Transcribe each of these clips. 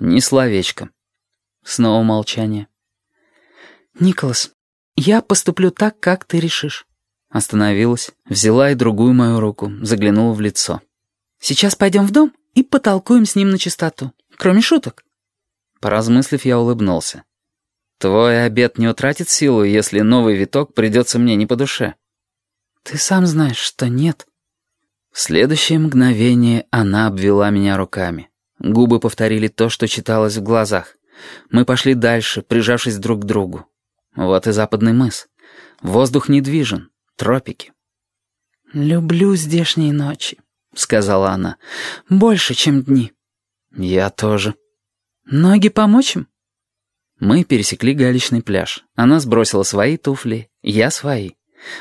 Ни словечко. Снова молчание. «Николас, я поступлю так, как ты решишь». Остановилась, взяла и другую мою руку, заглянула в лицо. «Сейчас пойдем в дом и потолкуем с ним на чистоту. Кроме шуток». Поразмыслив, я улыбнулся. «Твой обед не утратит силу, если новый виток придется мне не по душе». «Ты сам знаешь, что нет». В следующее мгновение она обвела меня руками. Губы повторили то, что читалось в глазах. Мы пошли дальше, прижавшись друг к другу. Вот и западный мыс. Воздух недвижен, тропики. «Люблю здешние ночи», — сказала она. «Больше, чем дни». «Я тоже». «Ноги помочь им?» Мы пересекли галечный пляж. Она сбросила свои туфли, я свои.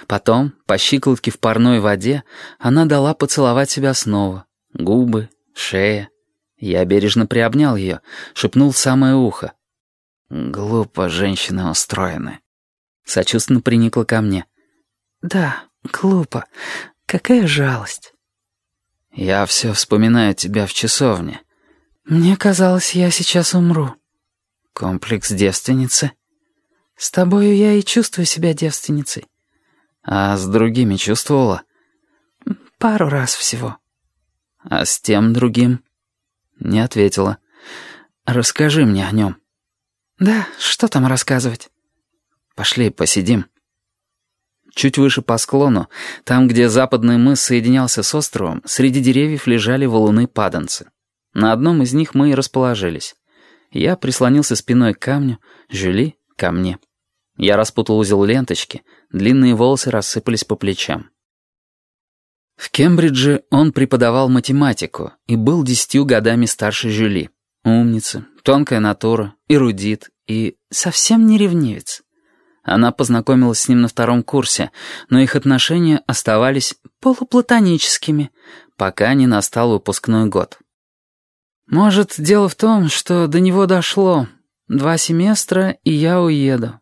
Потом, по щиколотке в парной воде, она дала поцеловать себя снова. Губы, шея. Я бережно приобнял ее, шепнул в самое ухо. «Глупо женщины устроены». Сочувственно приникла ко мне. «Да, глупо. Какая жалость». «Я все вспоминаю тебя в часовне». «Мне казалось, я сейчас умру». «Комплекс девственницы?» «С тобою я и чувствую себя девственницей». «А с другими чувствовала?» «Пару раз всего». «А с тем другим?» Не ответила. «Расскажи мне о нем». «Да, что там рассказывать?» «Пошли, посидим». Чуть выше по склону, там, где западный мыс соединялся с островом, среди деревьев лежали валуны-паданцы. На одном из них мы и расположились. Я прислонился спиной к камню, Жюли — ко мне. Я распутал узел ленточки, длинные волосы рассыпались по плечам. В Кембридже он преподавал математику и был десятью годами старше Жюли. Умница, тонкая натура, эрудит и совсем не ревнивец. Она познакомилась с ним на втором курсе, но их отношения оставались полуплатоническими, пока не настал выпускной год. Может, дело в том, что до него дошло. Два семестра, и я уеду.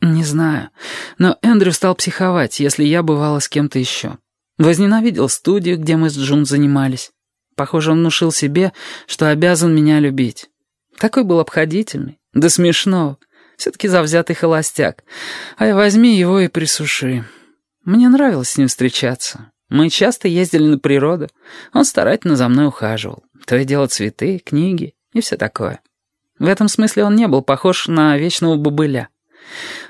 Не знаю, но Эндрю стал психовать, если я бывала с кем-то еще. Возненавидел студию, где мы с Джун занимались. Похоже, он внушил себе, что обязан меня любить. Такой был обходительный, да смешно. Все-таки завзятый холостяк. А я возьми его и присуши. Мне нравилось с ним встречаться. Мы часто ездили на природу. Он старательно за мной ухаживал. То и дело цветы, книги и все такое. В этом смысле он не был похож на вечного бобыля.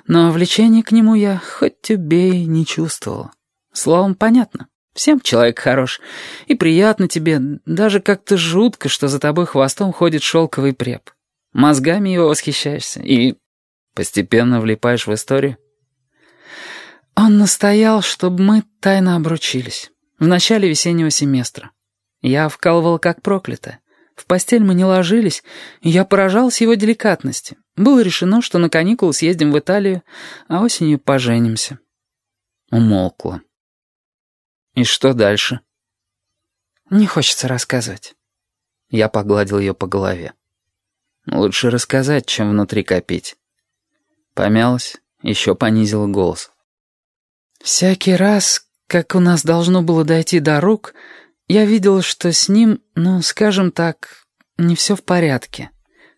Но влечение к нему я, хоть убей, не чувствовала. Словом, понятно. Всем человек хорош. И приятно тебе, даже как-то жутко, что за тобой хвостом ходит шелковый преп. Мозгами его восхищаешься и постепенно влипаешь в историю. Он настоял, чтобы мы тайно обручились. В начале весеннего семестра. Я вкалывал как проклятая. В постель мы не ложились, и я поражался его деликатности. Было решено, что на каникулы съездим в Италию, а осенью поженимся. Умолкла. «И что дальше?» «Не хочется рассказывать». Я погладил ее по голове. «Лучше рассказать, чем внутри копить». Помялась, еще понизила голос. «Всякий раз, как у нас должно было дойти до рук, я видела, что с ним, ну, скажем так, не все в порядке.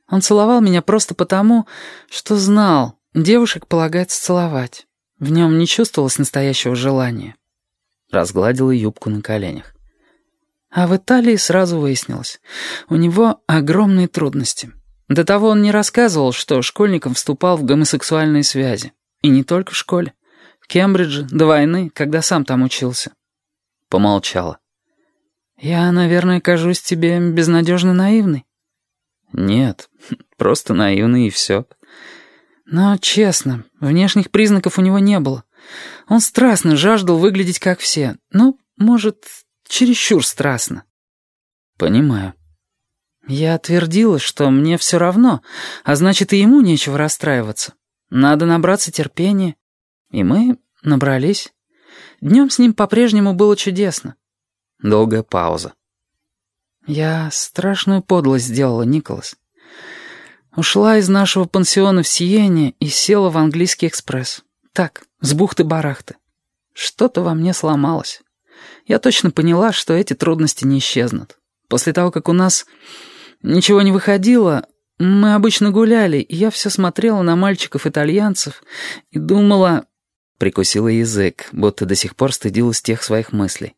Он целовал меня просто потому, что знал, девушек полагается целовать. В нем не чувствовалось настоящего желания разгладила юбку на коленях. А в Италии сразу выяснилось, у него огромные трудности. До того он не рассказывал, что школьником вступал в гомосексуальные связи. И не только в школе. В Кембридже, до войны, когда сам там учился. Помолчала. «Я, наверное, кажусь тебе безнадежно наивной?» «Нет, просто наивный и все». «Но честно, внешних признаков у него не было. Он страстно жаждал выглядеть как все. Ну, может, чересчур страстно. Понимаю. Я твердила, что мне все равно, а значит, и ему нечего расстраиваться. Надо набраться терпения. И мы набрались. Днем с ним по-прежнему было чудесно. Долгая пауза. Я страшную подлость сделала, Николас. Ушла из нашего пансиона в Сиене и села в английский экспресс. Так, с бухты-барахты. Что-то во мне сломалось. Я точно поняла, что эти трудности не исчезнут. После того, как у нас... Ничего не выходило. Мы обычно гуляли, и я все смотрела на мальчиков-итальянцев и думала... Прикусила язык, будто до сих пор стыдилась тех своих мыслей.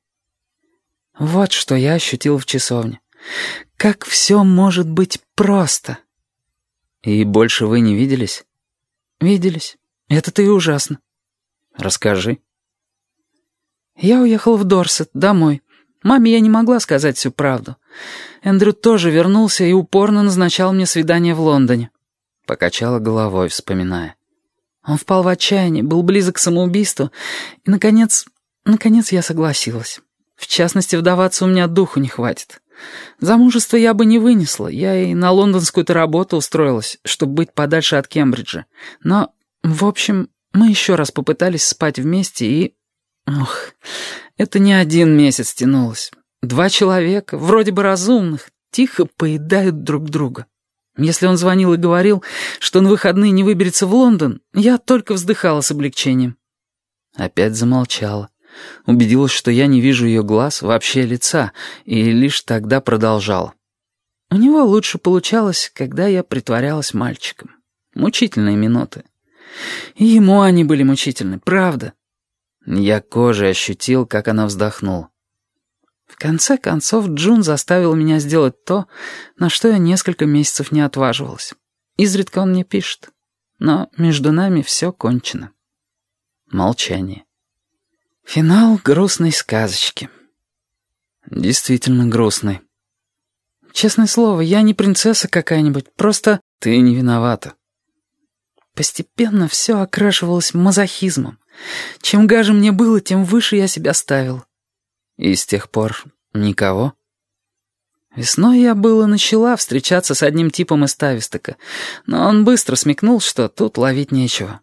Вот что я ощутила в часовне. Как все может быть просто. И больше вы не виделись? Виделись. Это-то и ужасно. Расскажи. Я уехал в Дорсет, домой. Маме я не могла сказать всю правду. Эндрю тоже вернулся и упорно назначал мне свидание в Лондоне. Покачала головой, вспоминая. Он впал в отчаяние, был близок к самоубийству, и, наконец, наконец я согласилась. В частности, вдаваться у меня духу не хватит. Замужество я бы не вынесла, я и на лондонскую-то работу устроилась, чтобы быть подальше от Кембриджа. Но, в общем, мы еще раз попытались спать вместе и... Ох, это не один месяц тянулось. Два человека, вроде бы разумных, тихо поедают друг друга. Если он звонил и говорил, что на выходные не выберется в Лондон, я только вздыхала с облегчением. Опять замолчала. Убедилась, что я не вижу ее глаз, вообще лица, и лишь тогда продолжала. У него лучше получалось, когда я притворялась мальчиком. Мучительные минуты. И ему они были мучительны, правда. Я кожей ощутил, как она вздохнула. В конце концов, Джун заставил меня сделать то, на что я несколько месяцев не отваживалась. Изредка он мне пишет. Но между нами все кончено. Молчание. Финал грустной сказочки. Действительно грустный. Честное слово, я не принцесса какая-нибудь, просто... Ты не виновата. Постепенно все окрашивалось мазохизмом. Чем гаже мне было, тем выше я себя ставил. И с тех пор никого? Весной я было начала встречаться с одним типом из Тавистока, но он быстро смекнул, что тут ловить нечего.